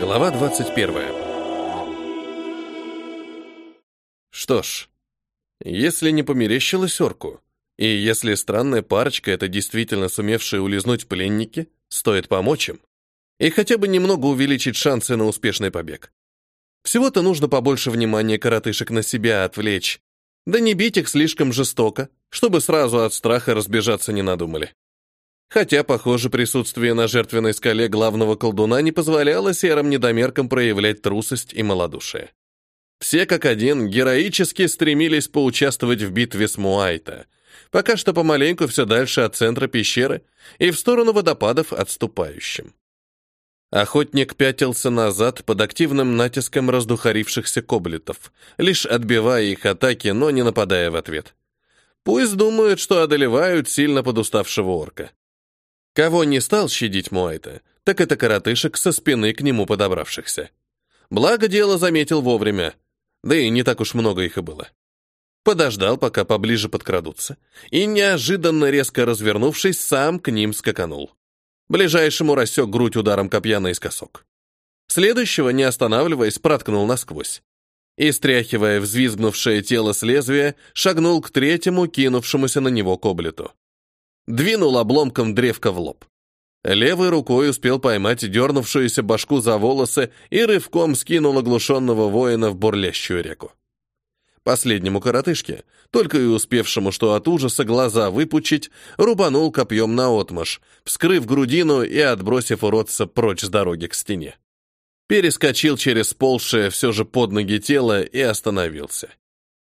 Глава 21. Что ж, если не померещилась орку, и если странная парочка — это действительно сумевшие улизнуть пленники, стоит помочь им и хотя бы немного увеличить шансы на успешный побег. Всего-то нужно побольше внимания коротышек на себя отвлечь, да не бить их слишком жестоко, чтобы сразу от страха разбежаться не надумали. Хотя, похоже, присутствие на жертвенной скале главного колдуна не позволяло серым недомеркам проявлять трусость и малодушие. Все как один героически стремились поучаствовать в битве с Муайта, пока что помаленьку все дальше от центра пещеры и в сторону водопадов отступающим. Охотник пятился назад под активным натиском раздухарившихся коблетов, лишь отбивая их атаки, но не нападая в ответ. Пусть думают, что одолевают сильно подуставшего орка. Кого не стал щадить Муайта, так это коротышек со спины к нему подобравшихся. Благо дело заметил вовремя, да и не так уж много их и было. Подождал, пока поближе подкрадутся, и, неожиданно резко развернувшись, сам к ним скаканул. Ближайшему рассек грудь ударом копья наискосок. Следующего, не останавливаясь, проткнул насквозь. И, стряхивая взвизгнувшее тело с лезвия, шагнул к третьему, кинувшемуся на него коблету двинул обломком древка в лоб. Левой рукой успел поймать дернувшуюся башку за волосы и рывком скинул оглушенного воина в бурлящую реку. Последнему коротышке, только и успевшему что от ужаса глаза выпучить, рубанул копьем наотмашь, вскрыв грудину и отбросив уродца прочь с дороги к стене. Перескочил через полшее все же под ноги тело и остановился.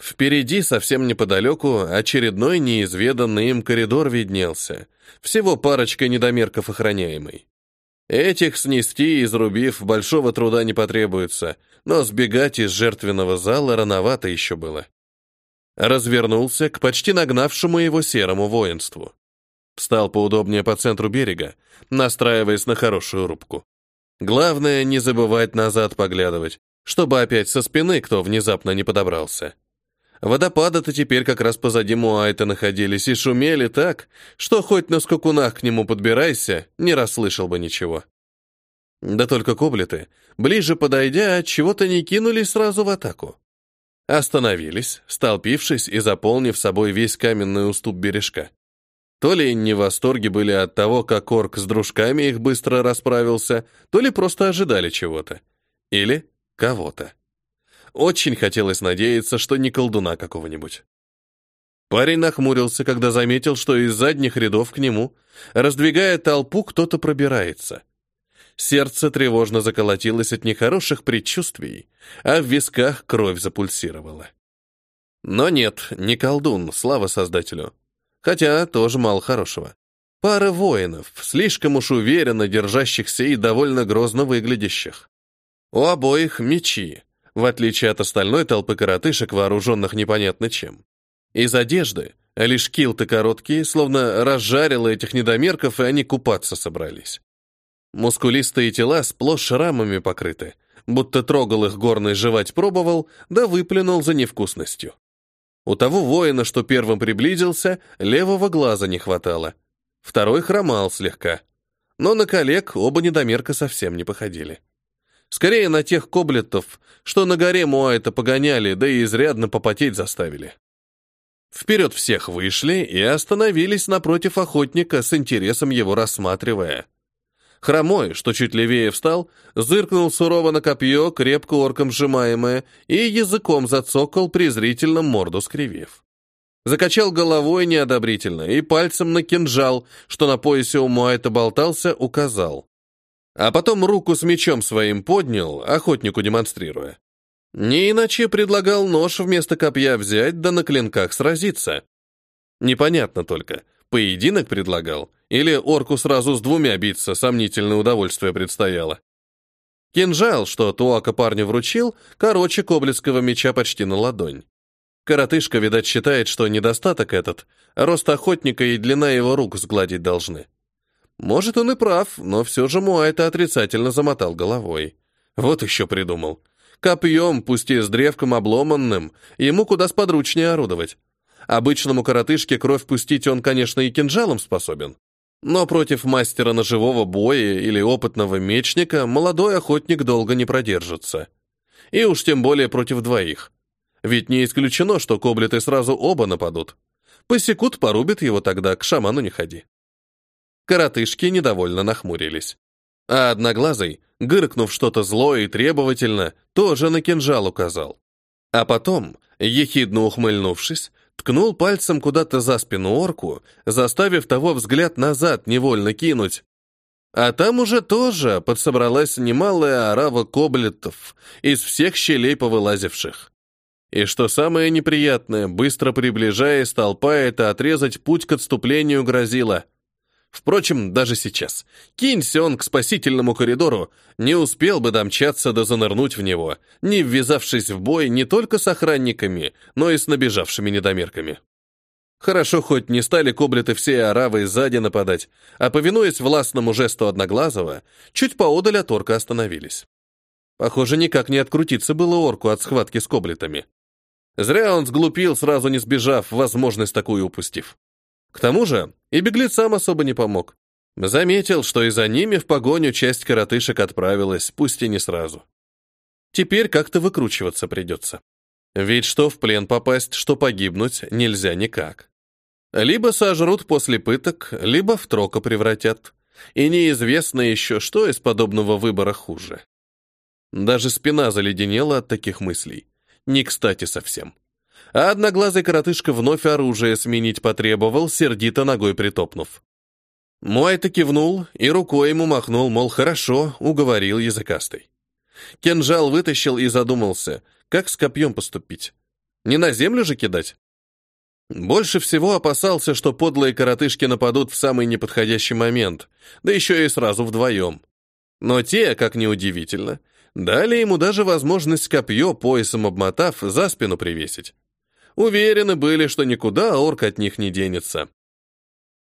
Впереди, совсем неподалеку, очередной неизведанный им коридор виднелся. Всего парочка недомерков охраняемый. Этих снести, изрубив, большого труда не потребуется, но сбегать из жертвенного зала рановато еще было. Развернулся к почти нагнавшему его серому воинству. Встал поудобнее по центру берега, настраиваясь на хорошую рубку. Главное, не забывать назад поглядывать, чтобы опять со спины кто внезапно не подобрался. Водопады-то теперь как раз позади Муайта находились и шумели так, что хоть на скакунах к нему подбирайся, не расслышал бы ничего. Да только коблеты, ближе подойдя, от чего-то не кинулись сразу в атаку. Остановились, столпившись и заполнив собой весь каменный уступ бережка. То ли не в восторге были от того, как орк с дружками их быстро расправился, то ли просто ожидали чего-то. Или кого-то. Очень хотелось надеяться, что не колдуна какого-нибудь. Парень нахмурился, когда заметил, что из задних рядов к нему, раздвигая толпу, кто-то пробирается. Сердце тревожно заколотилось от нехороших предчувствий, а в висках кровь запульсировала. Но нет, не колдун, слава создателю. Хотя тоже мало хорошего. Пара воинов, слишком уж уверенно держащихся и довольно грозно выглядящих. У обоих мечи, в отличие от остальной толпы коротышек, вооруженных непонятно чем. Из одежды лишь килты короткие, словно разжарило этих недомерков, и они купаться собрались. Мускулистые тела сплошь шрамами покрыты, будто трогал их горный жевать пробовал, да выплюнул за невкусностью. У того воина, что первым приблизился, левого глаза не хватало. Второй хромал слегка. Но на коллег оба недомерка совсем не походили. Скорее на тех коблетов, что на горе Муайта погоняли, да и изрядно попотеть заставили. Вперед всех вышли и остановились напротив охотника, с интересом его рассматривая. Хромой, что чуть левее встал, зыркнул сурово на копье, крепко орком сжимаемое, и языком зацокал, презрительно морду скривив. Закачал головой неодобрительно и пальцем на кинжал, что на поясе у Муайта болтался, указал. А потом руку с мечом своим поднял, охотнику демонстрируя. Не иначе предлагал нож вместо копья взять, да на клинках сразиться. Непонятно только, поединок предлагал, или орку сразу с двумя биться сомнительное удовольствие предстояло. Кинжал, что Туака парню вручил, короче коблицкого меча почти на ладонь. Коротышка, видать, считает, что недостаток этот, рост охотника и длина его рук сгладить должны. Может, он и прав, но все же Муайта отрицательно замотал головой. Вот еще придумал. Копьем, пусть и с древком обломанным, ему куда сподручнее орудовать. Обычному коротышке кровь пустить он, конечно, и кинжалом способен. Но против мастера ножевого боя или опытного мечника молодой охотник долго не продержится. И уж тем более против двоих. Ведь не исключено, что коблеты сразу оба нападут. Посекут, порубит его тогда, к шаману не ходи. Коротышки недовольно нахмурились. А одноглазый, гыркнув что-то злое и требовательно, тоже на кинжал указал. А потом, ехидно ухмыльнувшись, ткнул пальцем куда-то за спину орку, заставив того взгляд назад невольно кинуть. А там уже тоже подсобралась немалая орава коблетов, из всех щелей повылазивших. И что самое неприятное, быстро приближаясь, толпа это отрезать путь к отступлению грозила. Впрочем, даже сейчас. Кинься он к спасительному коридору, не успел бы домчаться да занырнуть в него, не ввязавшись в бой не только с охранниками, но и с набежавшими недомерками. Хорошо, хоть не стали коблеты все оравы сзади нападать, а, повинуясь властному жесту Одноглазого, чуть поодаль от орка остановились. Похоже, никак не открутиться было орку от схватки с коблетами. Зря он сглупил, сразу не сбежав, возможность такую упустив. К тому же и беглецам особо не помог. Заметил, что и за ними в погоню часть коротышек отправилась, пусть и не сразу. Теперь как-то выкручиваться придется. Ведь что в плен попасть, что погибнуть нельзя никак. Либо сожрут после пыток, либо в трока превратят. И неизвестно еще, что из подобного выбора хуже. Даже спина заледенела от таких мыслей. Не кстати совсем а одноглазый коротышка вновь оружие сменить потребовал, сердито ногой притопнув. Муайта кивнул и рукой ему махнул, мол, хорошо, уговорил языкастый. Кинжал вытащил и задумался, как с копьем поступить. Не на землю же кидать? Больше всего опасался, что подлые коротышки нападут в самый неподходящий момент, да еще и сразу вдвоем. Но те, как ни удивительно, дали ему даже возможность копье, поясом обмотав, за спину привесить. Уверены были, что никуда орк от них не денется.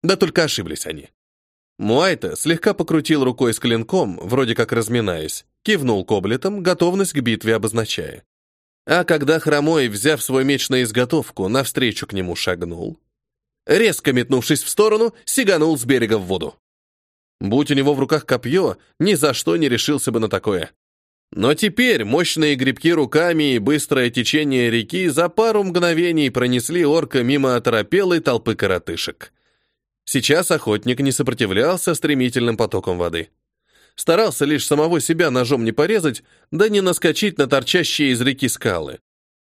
Да только ошиблись они. Муайта слегка покрутил рукой с клинком, вроде как разминаясь, кивнул коблетом, готовность к битве обозначая. А когда хромой, взяв свой меч на изготовку, навстречу к нему шагнул, резко метнувшись в сторону, сиганул с берега в воду. Будь у него в руках копье, ни за что не решился бы на такое. Но теперь мощные грибки руками и быстрое течение реки за пару мгновений пронесли орка мимо оторопелой толпы коротышек. Сейчас охотник не сопротивлялся стремительным потокам воды. Старался лишь самого себя ножом не порезать, да не наскочить на торчащие из реки скалы.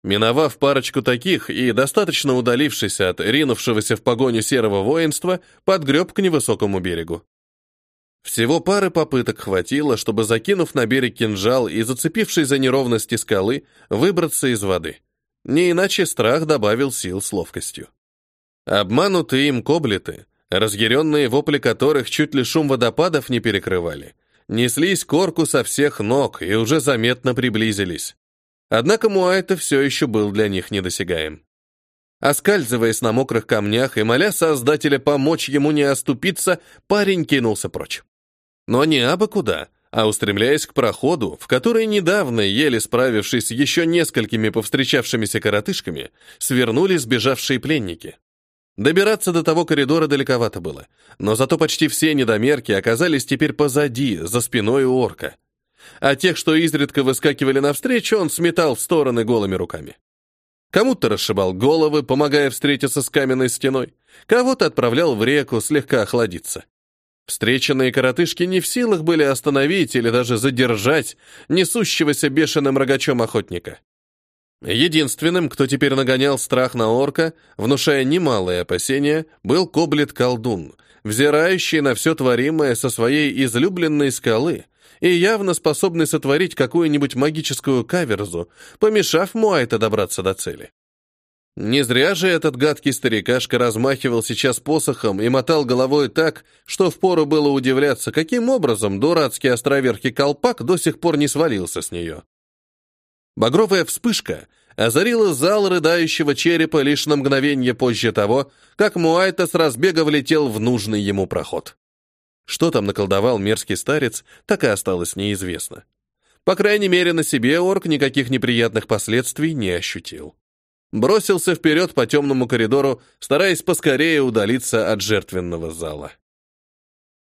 Миновав парочку таких и достаточно удалившись от ринувшегося в погоню серого воинства, подгреб к невысокому берегу. Всего пары попыток хватило, чтобы, закинув на берег кинжал и зацепившись за неровности скалы, выбраться из воды. Не иначе страх добавил сил с ловкостью. Обманутые им коблеты, разъяренные вопли которых чуть ли шум водопадов не перекрывали, неслись корку со всех ног и уже заметно приблизились. Однако Муайта все еще был для них недосягаем. Оскальзываясь на мокрых камнях и моля Создателя помочь ему не оступиться, парень кинулся прочь. Но не абы куда, а устремляясь к проходу, в который недавно, еле справившись с еще несколькими повстречавшимися коротышками, свернули сбежавшие пленники. Добираться до того коридора далековато было, но зато почти все недомерки оказались теперь позади, за спиной у орка. А тех, что изредка выскакивали навстречу, он сметал в стороны голыми руками. Кому-то расшибал головы, помогая встретиться с каменной стеной, кого-то отправлял в реку слегка охладиться. Встреченные коротышки не в силах были остановить или даже задержать несущегося бешеным рогачом охотника. Единственным, кто теперь нагонял страх на орка, внушая немалые опасения, был коблет-колдун, взирающий на все творимое со своей излюбленной скалы и явно способный сотворить какую-нибудь магическую каверзу, помешав Муайта добраться до цели. Не зря же этот гадкий старикашка размахивал сейчас посохом и мотал головой так, что впору было удивляться, каким образом дурацкий островерхий колпак до сих пор не свалился с нее. Багровая вспышка озарила зал рыдающего черепа лишь на мгновение позже того, как Муайта с разбега влетел в нужный ему проход. Что там наколдовал мерзкий старец, так и осталось неизвестно. По крайней мере, на себе орк никаких неприятных последствий не ощутил бросился вперед по темному коридору, стараясь поскорее удалиться от жертвенного зала.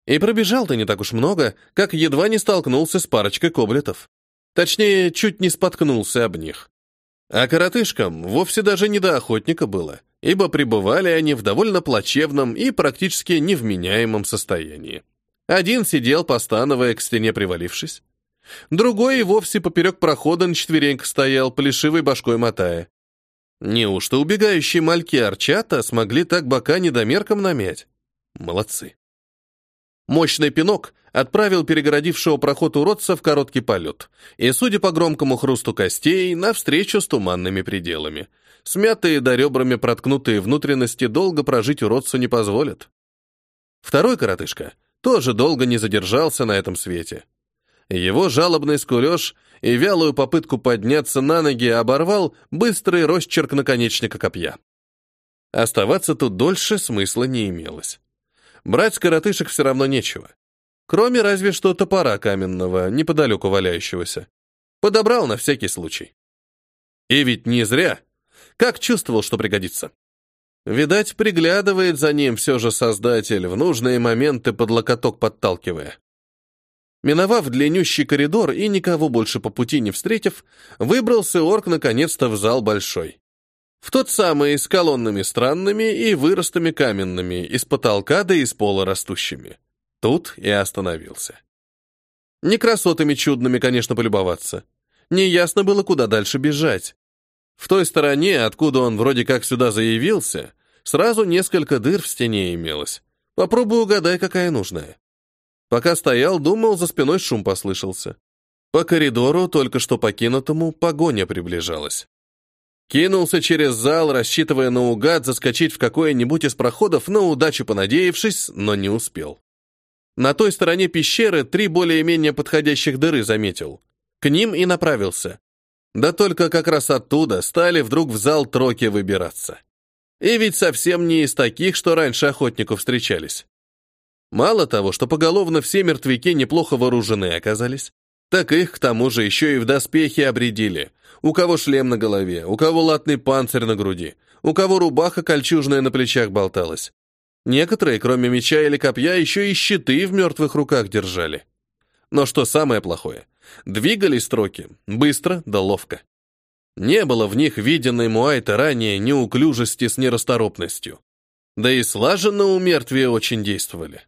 И пробежал-то не так уж много, как едва не столкнулся с парочкой коблетов. Точнее, чуть не споткнулся об них. А коротышкам вовсе даже не до охотника было, ибо пребывали они в довольно плачевном и практически невменяемом состоянии. Один сидел, постановая к стене привалившись. Другой и вовсе поперек прохода на четвереньках стоял, плешивой башкой мотая. Неужто убегающие мальки Арчата смогли так бока недомерком намять? Молодцы. Мощный пинок отправил перегородившего проход уродца в короткий полет, и, судя по громкому хрусту костей, навстречу с туманными пределами. Смятые до ребрами проткнутые внутренности долго прожить уродцу не позволят. Второй коротышка тоже долго не задержался на этом свете. Его жалобный скулеж и вялую попытку подняться на ноги оборвал быстрый росчерк наконечника копья. Оставаться тут дольше смысла не имелось. Брать коротышек все равно нечего. Кроме разве что топора каменного, неподалеку валяющегося. Подобрал на всякий случай. И ведь не зря. Как чувствовал, что пригодится. Видать, приглядывает за ним все же создатель, в нужные моменты под локоток подталкивая. Миновав длиннющий коридор и никого больше по пути не встретив, выбрался орк наконец-то в зал большой. В тот самый с колоннами странными и выростами каменными, из потолка да из пола растущими. Тут и остановился. Не красотами чудными, конечно, полюбоваться. Неясно было, куда дальше бежать. В той стороне, откуда он вроде как сюда заявился, сразу несколько дыр в стене имелось. Попробуй угадай, какая нужная. Пока стоял, думал, за спиной шум послышался. По коридору, только что покинутому, погоня приближалась. Кинулся через зал, рассчитывая наугад заскочить в какой-нибудь из проходов, на удачу понадеявшись, но не успел. На той стороне пещеры три более-менее подходящих дыры заметил. К ним и направился. Да только как раз оттуда стали вдруг в зал троки выбираться. И ведь совсем не из таких, что раньше охотнику встречались. Мало того, что поголовно все мертвяки неплохо вооружены оказались, так их к тому же еще и в доспехи обредили. У кого шлем на голове, у кого латный панцирь на груди, у кого рубаха кольчужная на плечах болталась. Некоторые, кроме меча или копья, еще и щиты в мертвых руках держали. Но что самое плохое, двигались строки быстро да ловко. Не было в них виденной Муайта ранее неуклюжести с нерасторопностью. Да и слаженно у мертвия очень действовали.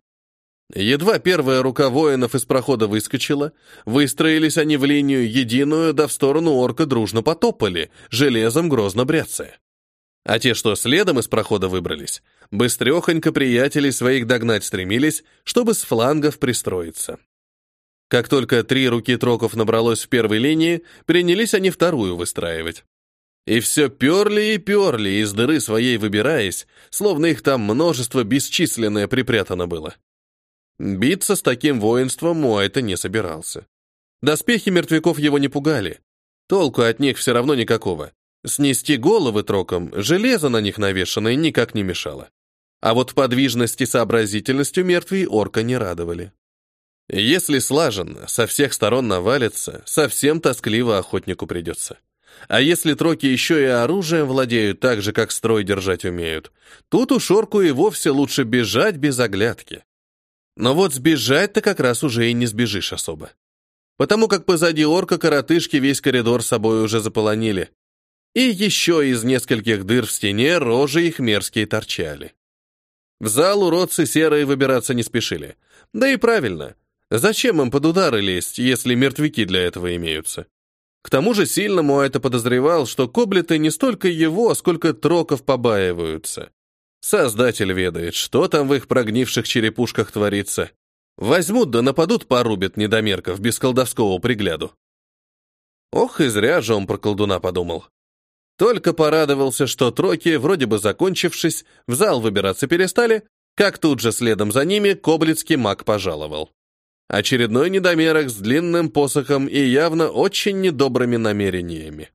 Едва первая рука воинов из прохода выскочила, выстроились они в линию единую, да в сторону орка дружно потопали, железом грозно бряцая. А те, что следом из прохода выбрались, быстрехонько приятелей своих догнать стремились, чтобы с флангов пристроиться. Как только три руки троков набралось в первой линии, принялись они вторую выстраивать. И все перли и перли, из дыры своей выбираясь, словно их там множество бесчисленное припрятано было. Биться с таким воинством Муайта не собирался. Доспехи мертвяков его не пугали. Толку от них все равно никакого. Снести головы троком, железо на них навешанное никак не мешало. А вот подвижность и сообразительностью мертвые орка не радовали. Если слаженно, со всех сторон навалится, совсем тоскливо охотнику придется. А если троки еще и оружием владеют так же, как строй держать умеют, тут у шорку и вовсе лучше бежать без оглядки. Но вот сбежать-то как раз уже и не сбежишь особо. Потому как позади орка коротышки весь коридор с собой уже заполонили. И еще из нескольких дыр в стене рожи их мерзкие торчали. В зал уродцы серые выбираться не спешили. Да и правильно. Зачем им под удары лезть, если мертвяки для этого имеются? К тому же сильному это подозревал, что коблеты не столько его, сколько троков побаиваются. Создатель ведает, что там в их прогнивших черепушках творится. Возьмут да нападут, порубят недомерков без колдовского пригляду. Ох, и зря же он про колдуна подумал. Только порадовался, что троки, вроде бы закончившись, в зал выбираться перестали, как тут же следом за ними коблицкий маг пожаловал. Очередной недомерок с длинным посохом и явно очень недобрыми намерениями.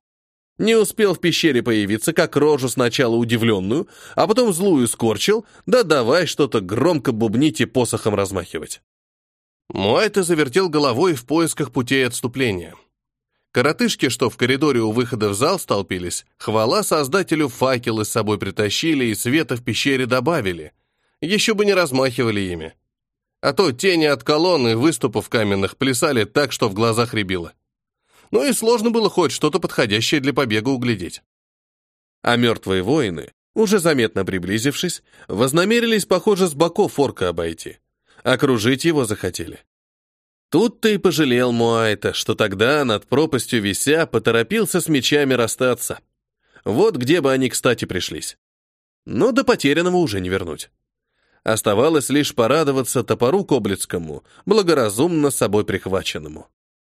Не успел в пещере появиться, как рожу сначала удивленную, а потом злую скорчил, да давай что-то громко бубнить и посохом размахивать. Муайта завертел головой в поисках путей отступления. Коротышки, что в коридоре у выхода в зал столпились, хвала создателю факелы с собой притащили и света в пещере добавили. Еще бы не размахивали ими. а то тени от колонны выступов каменных плясали так, что в глазах рябило. Ну и сложно было хоть что-то подходящее для побега углядеть. А мертвые воины, уже заметно приблизившись, вознамерились, похоже, с боков орка обойти. Окружить его захотели. Тут-то и пожалел Муайта, что тогда над пропастью вися поторопился с мечами расстаться. Вот где бы они, кстати, пришлись. Но до потерянного уже не вернуть. Оставалось лишь порадоваться топору Коблицкому, благоразумно собой прихваченному.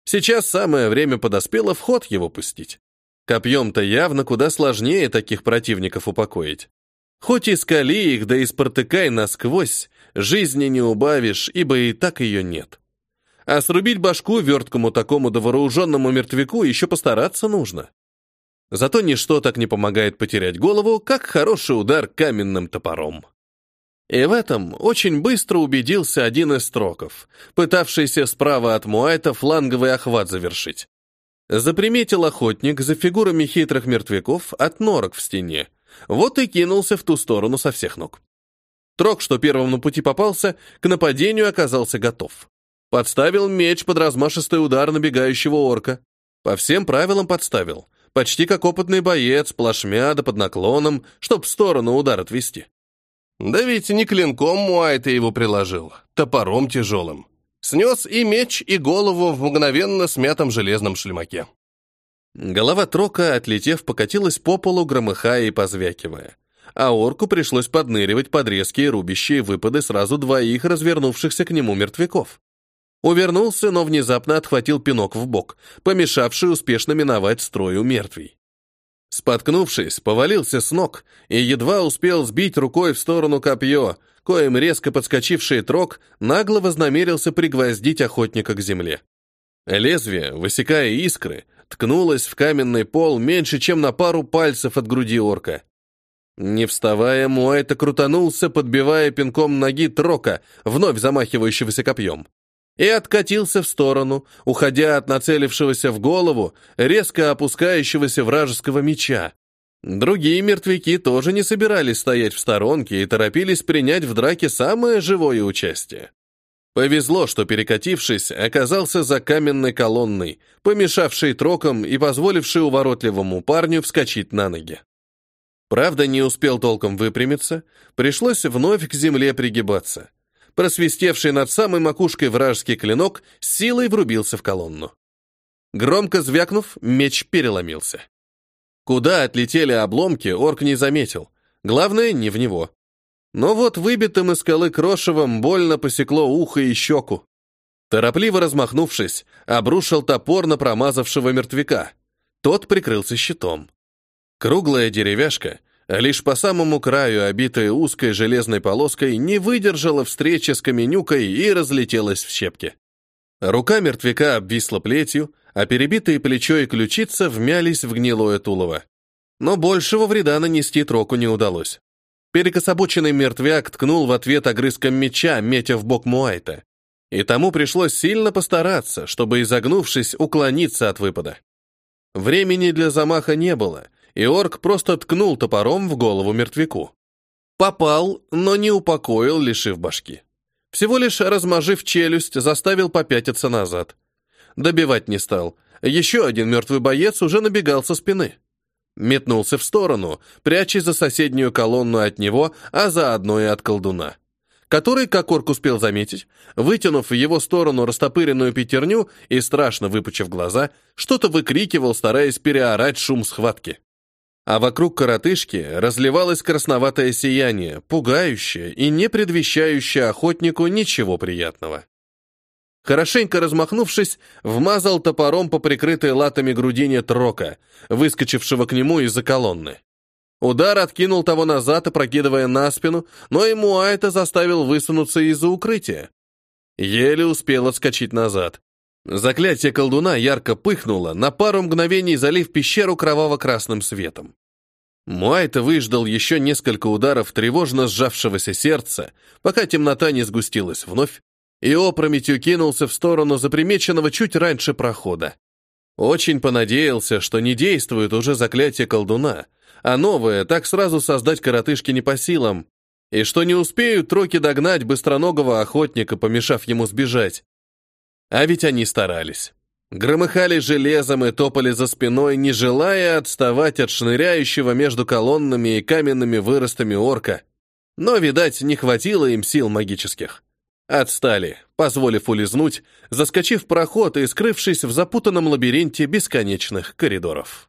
Сейчас самое время подоспело в ход его пустить. Копьем-то явно куда сложнее таких противников упокоить. Хоть и скали их, да и спартыкай насквозь, жизни не убавишь, ибо и так ее нет. А срубить башку верткому такому да вооруженному мертвяку еще постараться нужно. Зато ничто так не помогает потерять голову, как хороший удар каменным топором. И в этом очень быстро убедился один из строков, пытавшийся справа от Муайта фланговый охват завершить. Заприметил охотник за фигурами хитрых мертвяков от норок в стене, вот и кинулся в ту сторону со всех ног. Трок, что первым на пути попался, к нападению оказался готов. Подставил меч под размашистый удар набегающего орка. По всем правилам подставил, почти как опытный боец, плашмя да под наклоном, чтоб в сторону удар отвести. Да ведь не клинком Муайта его приложил, топором тяжелым. Снес и меч, и голову в мгновенно смятом железном шлемаке. Голова Трока, отлетев, покатилась по полу, громыхая и позвякивая. А орку пришлось подныривать под резкие рубящие выпады сразу двоих развернувшихся к нему мертвяков. Увернулся, но внезапно отхватил пинок в бок, помешавший успешно миновать строю мертвей. Споткнувшись, повалился с ног и едва успел сбить рукой в сторону копье, коим резко подскочивший трог нагло вознамерился пригвоздить охотника к земле. Лезвие, высекая искры, ткнулось в каменный пол меньше, чем на пару пальцев от груди орка. Не вставая, Муайта крутанулся, подбивая пинком ноги трока, вновь замахивающегося копьем и откатился в сторону, уходя от нацелившегося в голову, резко опускающегося вражеского меча. Другие мертвяки тоже не собирались стоять в сторонке и торопились принять в драке самое живое участие. Повезло, что, перекатившись, оказался за каменной колонной, помешавшей трокам и позволившей уворотливому парню вскочить на ноги. Правда, не успел толком выпрямиться, пришлось вновь к земле пригибаться — просвистевший над самой макушкой вражеский клинок, силой врубился в колонну. Громко звякнув, меч переломился. Куда отлетели обломки, орк не заметил. Главное, не в него. Но вот выбитым из скалы крошевом больно посекло ухо и щеку. Торопливо размахнувшись, обрушил топор на промазавшего мертвяка. Тот прикрылся щитом. Круглая деревяшка — лишь по самому краю, обитая узкой железной полоской, не выдержала встречи с каменюкой и разлетелась в щепки. Рука мертвяка обвисла плетью, а перебитые плечо и ключица вмялись в гнилое тулово. Но большего вреда нанести троку не удалось. Перекособоченный мертвяк ткнул в ответ огрызком меча, метя в бок Муайта. И тому пришлось сильно постараться, чтобы, изогнувшись, уклониться от выпада. Времени для замаха не было, и орк просто ткнул топором в голову мертвяку. Попал, но не упокоил, лишив башки. Всего лишь размажив челюсть, заставил попятиться назад. Добивать не стал. Еще один мертвый боец уже набегал со спины. Метнулся в сторону, прячась за соседнюю колонну от него, а заодно и от колдуна. Который, как орк успел заметить, вытянув в его сторону растопыренную пятерню и страшно выпучив глаза, что-то выкрикивал, стараясь переорать шум схватки. А вокруг коротышки разливалось красноватое сияние, пугающее и не предвещающее охотнику ничего приятного. Хорошенько размахнувшись, вмазал топором по прикрытой латами грудине трока, выскочившего к нему из-за колонны. Удар откинул того назад, опрокидывая на спину, но ему Айта заставил высунуться из-за укрытия. Еле успел отскочить назад. Заклятие колдуна ярко пыхнуло, на пару мгновений залив пещеру кроваво-красным светом. Муайта выждал еще несколько ударов тревожно сжавшегося сердца, пока темнота не сгустилась вновь, и опрометью кинулся в сторону запримеченного чуть раньше прохода. Очень понадеялся, что не действует уже заклятие колдуна, а новое так сразу создать коротышки не по силам, и что не успеют троки догнать быстроногого охотника, помешав ему сбежать. А ведь они старались. Громыхали железом и топали за спиной, не желая отставать от шныряющего между колоннами и каменными выростами орка. Но, видать, не хватило им сил магических. Отстали, позволив улизнуть, заскочив проход и скрывшись в запутанном лабиринте бесконечных коридоров.